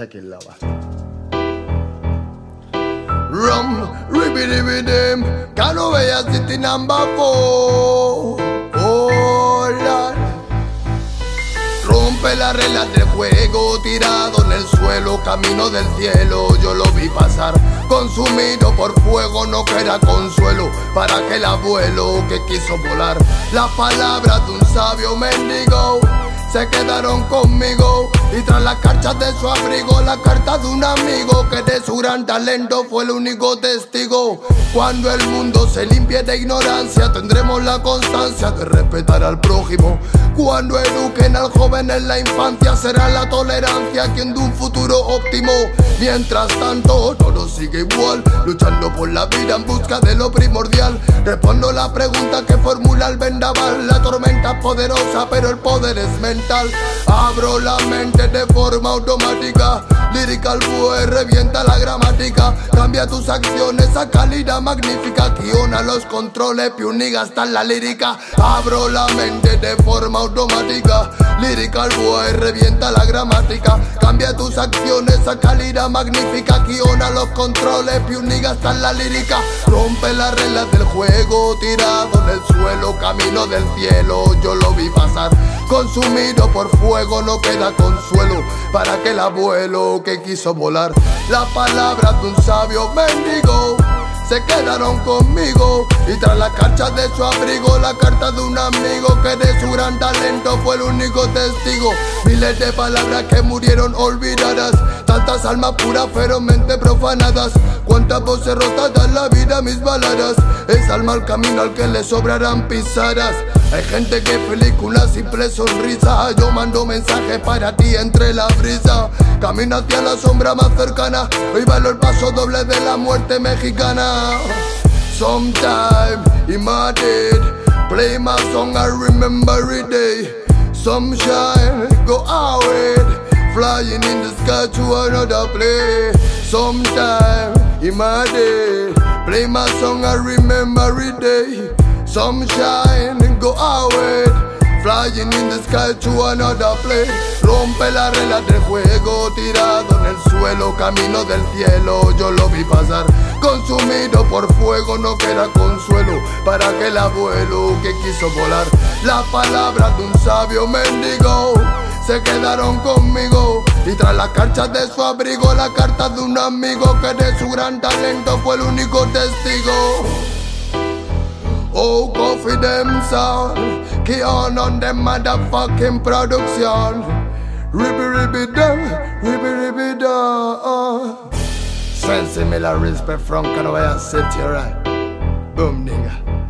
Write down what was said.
It, lover. Rum, ribby dibby dim, Canovea City number four. Oh. Rompe las reglas del juego, tirado en el suelo, camino del cielo, yo lo vi pasar. Consumido por fuego, no queda consuelo para aquel abuelo que quiso volar. Las palabras de un sabio mendigo se quedaron conmigo y tras las cartas de su abrigo la carta de un amigo que de su gran talento fue el único testigo. Cuando el mundo se limpie de ignorancia tendremos la constancia de respetar al prójimo. Cuando eduquen al joven en la infancia será la tolerancia quien de un futuro óptimo. Mientras tanto todo sigue igual, luchando por la vida en busca de lo primordial. Respondo la pregunta que formula el vendaval. La tormenta es poderosa pero el poder es Abro la mente de forma automática. Lyrical boy revienta la gramática. Cambia tus acciones a calidad magnífica. Guiona los controles, piuniga hasta la lírica. Abro la mente de forma automática. Lyrical boy revienta la gramática. Cambia tus acciones a calidad magnífica. Guiona los controles, piuniga hasta la lírica. Rompe las reglas del juego, tirado en el suelo, camino del cielo. Yo lo vi pasar, consumir por fuego no queda consuelo para aquel abuelo que quiso volar. Las palabras de un sabio mendigo se quedaron conmigo y tras la cancha de su abrigo la carta de un amigo que de su gran talento fue el único testigo. Miles de palabras que murieron olvidadas, tantas almas puras ferozmente profanadas, cuántas voces rotas dan la vida mis baladas. Es al camino al que le sobrarán pisadas. Hay gente que una simple sonrisa. Yo mando mensajes para ti entre la brisa. Camino hacia la sombra más cercana. Hoy bailo el paso doble de la muerte mexicana. Sometime in my dead, play my song, I remember every day. Sunshine, go out, flying in the sky to another place. Sometime in my day, play my song, I day. Sunshine, go away. Flying in the sky to another place. Rompe las reglas del juego, tirado en el suelo, camino del cielo. Yo lo vi pasar, consumido por fuego, no queda consuelo para aquel abuelo que quiso volar. Las palabras de un sabio mendigo se quedaron conmigo. Y tras las cartas de su abrigo, la carta de un amigo que de su gran talento fue el único testigo. Oh, sound. Key on them motherfucking production. Ribby ribby da, ribby ribby da. Sense la respect from Canaway City, right? Boom, nigga.